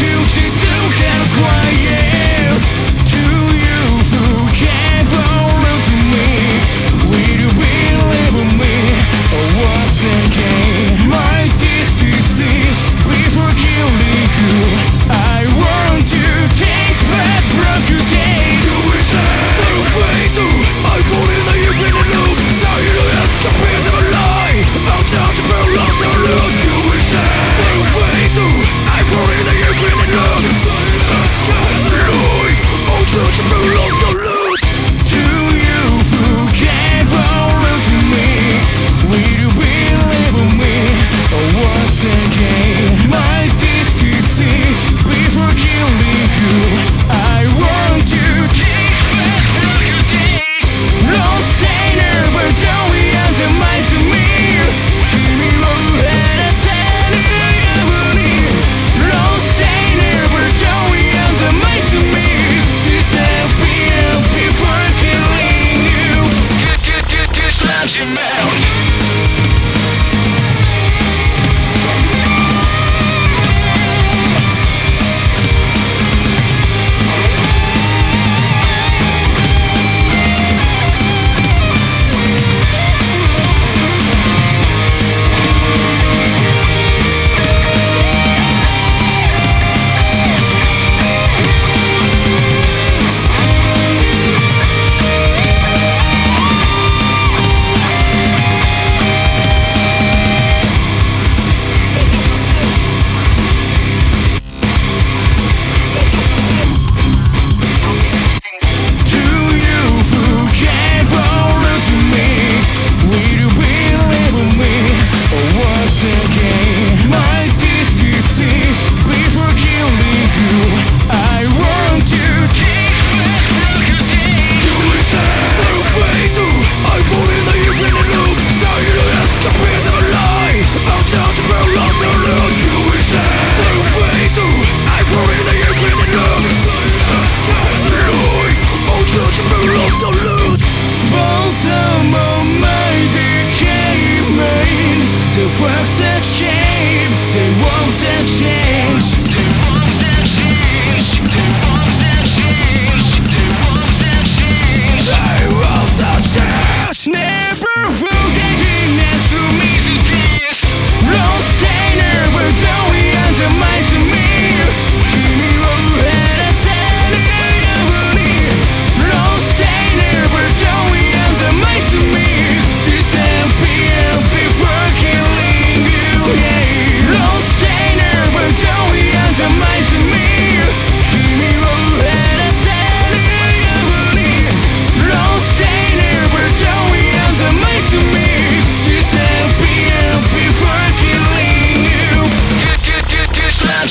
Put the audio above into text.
you to do